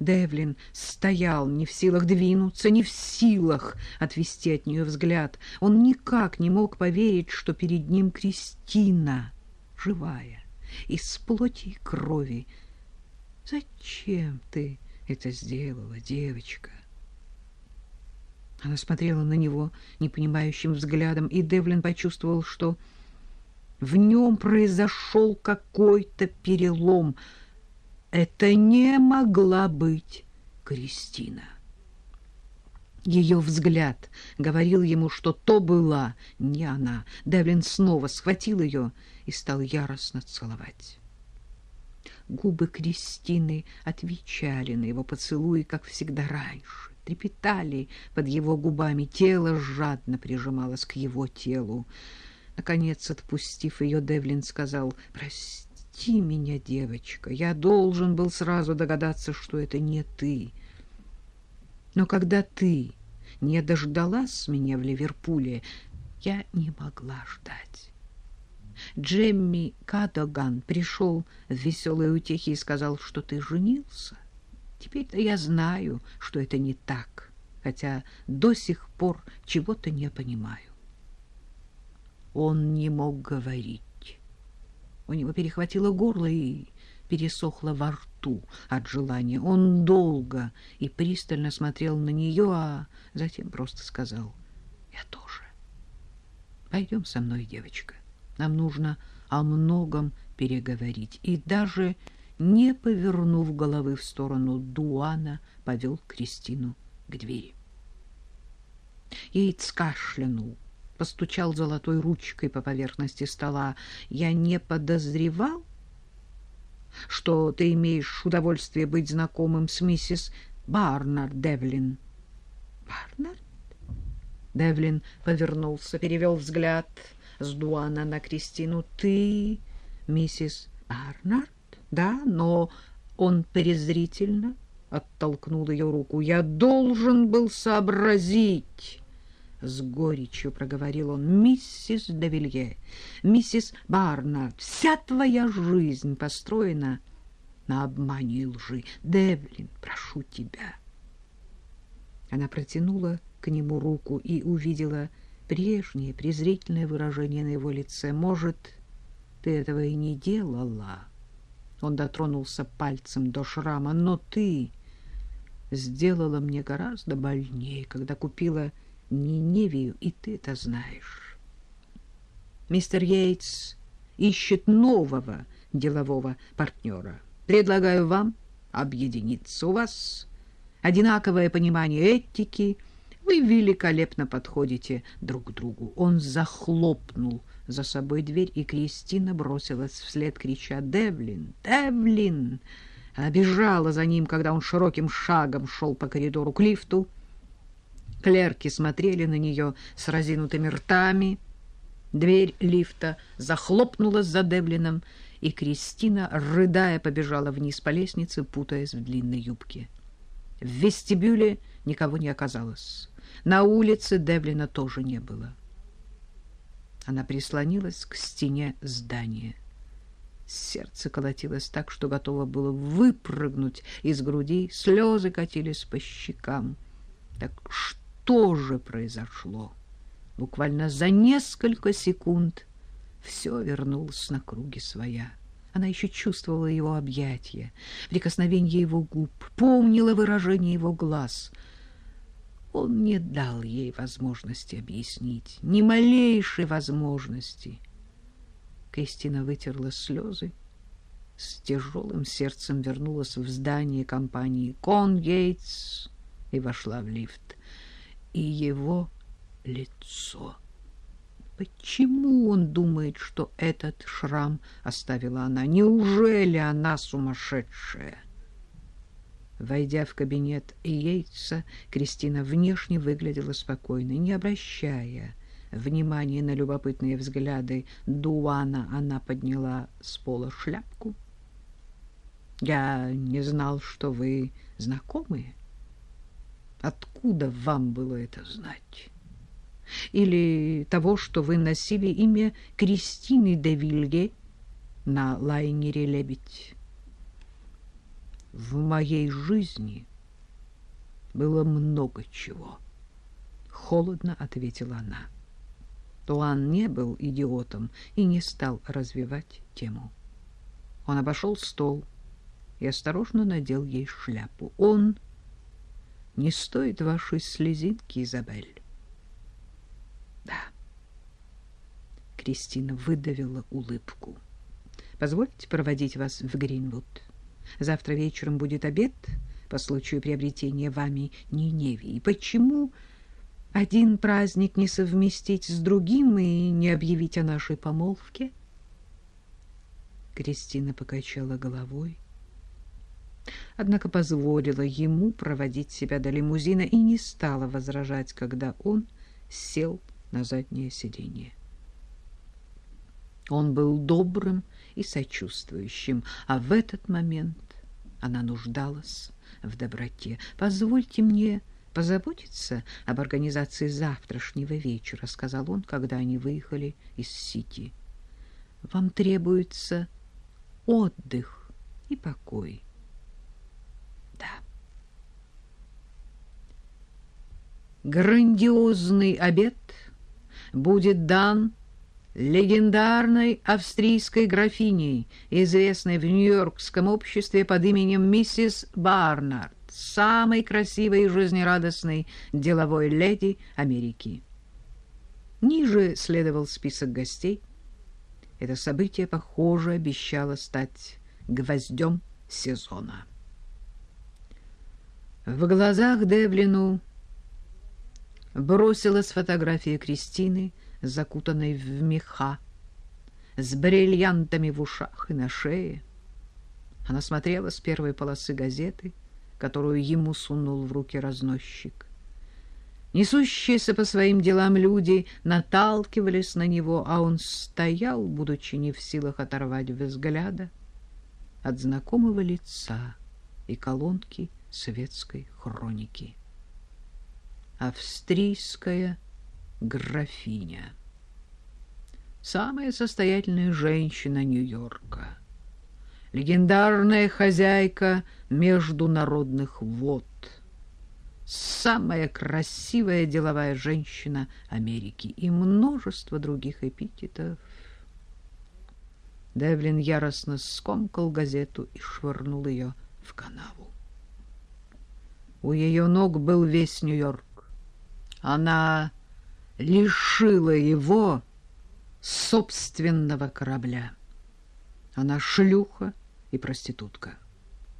Девлин стоял не в силах двинуться, не в силах отвести от нее взгляд. Он никак не мог поверить, что перед ним Кристина, живая, из плоти и крови. «Зачем ты это сделала, девочка?» Она смотрела на него непонимающим взглядом, и Девлин почувствовал, что в нем произошел какой-то перелом. Это не могла быть Кристина. Ее взгляд говорил ему, что то была не она. Девлин снова схватил ее и стал яростно целовать. Губы Кристины отвечали на его поцелуи, как всегда раньше, трепетали под его губами, тело жадно прижималось к его телу. Наконец, отпустив ее, Девлин сказал, «Прости меня, девочка, я должен был сразу догадаться, что это не ты. Но когда ты не дождалась меня в Ливерпуле, я не могла ждать». Джемми Кадоган пришел в веселые утехи и сказал, что ты женился. Теперь-то я знаю, что это не так, хотя до сих пор чего-то не понимаю. Он не мог говорить. У него перехватило горло и пересохло во рту от желания. Он долго и пристально смотрел на нее, а затем просто сказал, «Я тоже. Пойдем со мной, девочка. Нам нужно о многом переговорить». И даже не повернув головы в сторону Дуана, повел Кристину к двери. Яиц кашлянул постучал золотой ручкой по поверхности стола. «Я не подозревал, что ты имеешь удовольствие быть знакомым с миссис Барнард Девлин». «Барнард?» Девлин повернулся, перевел взгляд с Дуана на Кристину. «Ты миссис Барнард?» «Да, но он презрительно...» оттолкнул ее руку. «Я должен был сообразить...» — с горечью проговорил он. — Миссис Девилье, миссис Барнард, вся твоя жизнь построена на обмане и лжи. Девлин, прошу тебя. Она протянула к нему руку и увидела прежнее презрительное выражение на его лице. «Может, ты этого и не делала?» Он дотронулся пальцем до шрама. «Но ты сделала мне гораздо больнее, когда купила Ниневию, и ты это знаешь. Мистер Йейтс ищет нового делового партнера. Предлагаю вам объединиться. У вас одинаковое понимание этики, вы великолепно подходите друг к другу. Он захлопнул за собой дверь, и Кристина бросилась вслед, крича «Девлин! Девлин!» Она бежала за ним, когда он широким шагом шел по коридору к лифту. Клерки смотрели на нее с разинутыми ртами. Дверь лифта захлопнулась за Девлином, и Кристина, рыдая, побежала вниз по лестнице, путаясь в длинной юбке. В вестибюле никого не оказалось. На улице Девлина тоже не было. Она прислонилась к стене здания. Сердце колотилось так, что готово было выпрыгнуть из груди, слезы катились по щекам. Так что? Что же произошло? Буквально за несколько секунд все вернулось на круги своя. Она еще чувствовала его объятия, прикосновение его губ, помнила выражение его глаз. Он не дал ей возможности объяснить, ни малейшей возможности. Кристина вытерла слезы, с тяжелым сердцем вернулась в здание компании «Конгейтс» и вошла в лифт и его лицо. Почему он думает, что этот шрам оставила она? Неужели она сумасшедшая? Войдя в кабинет Йейтса, Кристина внешне выглядела спокойной, не обращая внимания на любопытные взгляды Дуана, она подняла с пола шляпку. «Я не знал, что вы знакомые». Откуда вам было это знать? Или того, что вы носили имя Кристины де Вилье на лайнере «Лебедь»? В моей жизни было много чего. Холодно ответила она. Туан не был идиотом и не стал развивать тему. Он обошел стол и осторожно надел ей шляпу. Он не стоит вашей слезинки, Изабель. Да. Кристина выдавила улыбку. Позвольте проводить вас в Гринвуд. Завтра вечером будет обед по случаю приобретения вами Ниневии. Почему один праздник не совместить с другим и не объявить о нашей помолвке? Кристина покачала головой. Однако позволила ему проводить себя до лимузина и не стала возражать, когда он сел на заднее сиденье. Он был добрым и сочувствующим, а в этот момент она нуждалась в доброте. «Позвольте мне позаботиться об организации завтрашнего вечера», — сказал он, когда они выехали из Сити. «Вам требуется отдых и покой». «Да». Грандиозный обед будет дан легендарной австрийской графиней, известной в Нью-Йоркском обществе под именем миссис Барнард, самой красивой и жизнерадостной деловой леди Америки. Ниже следовал список гостей. Это событие, похоже, обещало стать гвоздем сезона. В глазах Девлину бросилась фотография Кристины — закутанной в меха, с бриллиантами в ушах и на шее. Она смотрела с первой полосы газеты, которую ему сунул в руки разносчик. Несущиеся по своим делам люди наталкивались на него, а он стоял, будучи не в силах оторвать взгляда от знакомого лица и колонки светской хроники. Австрийская графиня. Самая состоятельная женщина Нью-Йорка. Легендарная хозяйка международных вод. Самая красивая деловая женщина Америки и множество других эпитетов. Девлин яростно скомкал газету и швырнул ее в канаву. У ее ног был весь Нью-Йорк. Она лишила его собственного корабля. Она шлюха и проститутка.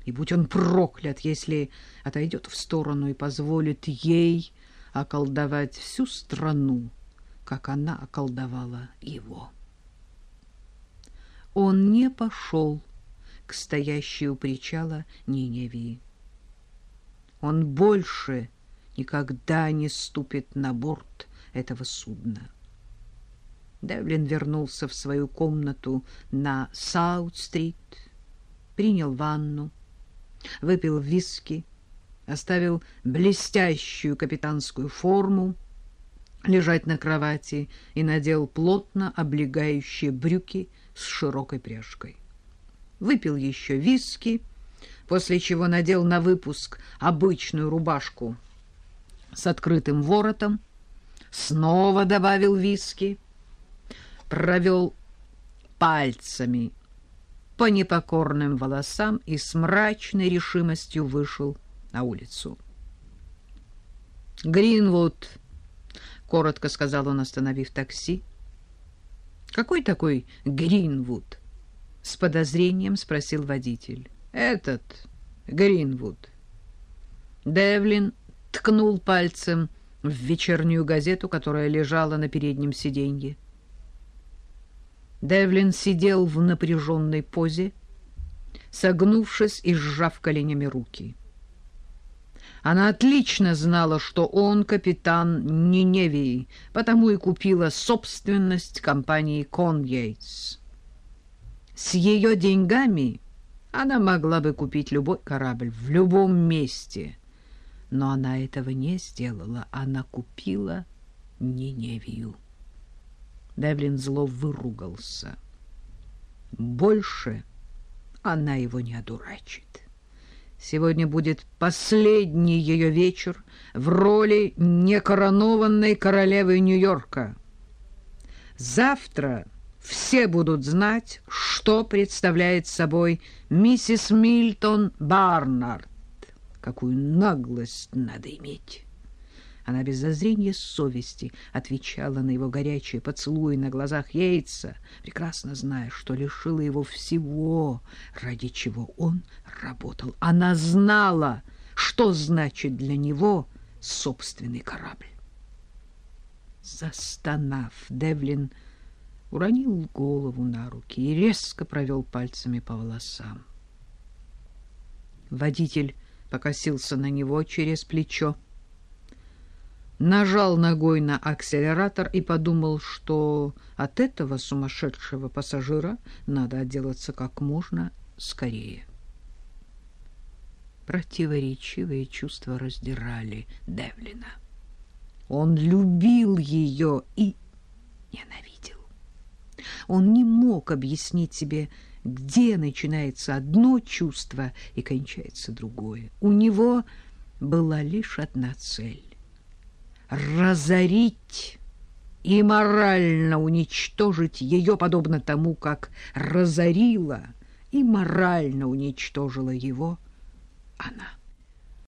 И будь он проклят, если отойдет в сторону и позволит ей околдовать всю страну, как она околдовала его. Он не пошел к стоящей у причала Ниневии. Он больше никогда не ступит на борт этого судна. Девлин вернулся в свою комнату на Саут-стрит, принял ванну, выпил виски, оставил блестящую капитанскую форму лежать на кровати и надел плотно облегающие брюки с широкой пряжкой. Выпил еще виски, после чего надел на выпуск обычную рубашку с открытым воротом, снова добавил виски, провел пальцами по непокорным волосам и с мрачной решимостью вышел на улицу. «Гринвуд», — коротко сказал он, остановив такси. «Какой такой Гринвуд?» — с подозрением спросил водитель. «Этот Гринвуд». Девлин ткнул пальцем в вечернюю газету, которая лежала на переднем сиденье. Девлин сидел в напряженной позе, согнувшись и сжав коленями руки. Она отлично знала, что он капитан Ниневии, потому и купила собственность компании «Коньейтс». С ее деньгами она могла бы купить любой корабль в любом месте — но она этого не сделала. Она купила Ниневию. Девлин зло выругался. Больше она его не одурачит. Сегодня будет последний ее вечер в роли некоронованной королевы Нью-Йорка. Завтра все будут знать, что представляет собой миссис Мильтон Барнард. Какую наглость надо иметь! Она без зазрения совести отвечала на его горячие поцелуи на глазах Яйца, прекрасно зная, что лишила его всего, ради чего он работал. Она знала, что значит для него собственный корабль. Застонав, Девлин уронил голову на руки и резко провел пальцами по волосам. Водитель покосился на него через плечо нажал ногой на акселератор и подумал, что от этого сумасшедшего пассажира надо отделаться как можно скорее. Противоречивые чувства раздирали Девлина. Он любил ее и ненавидел. Он не мог объяснить себе, где начинается одно чувство и кончается другое. У него была лишь одна цель разорить и морально уничтожить ее, подобно тому, как разорила и морально уничтожила его она.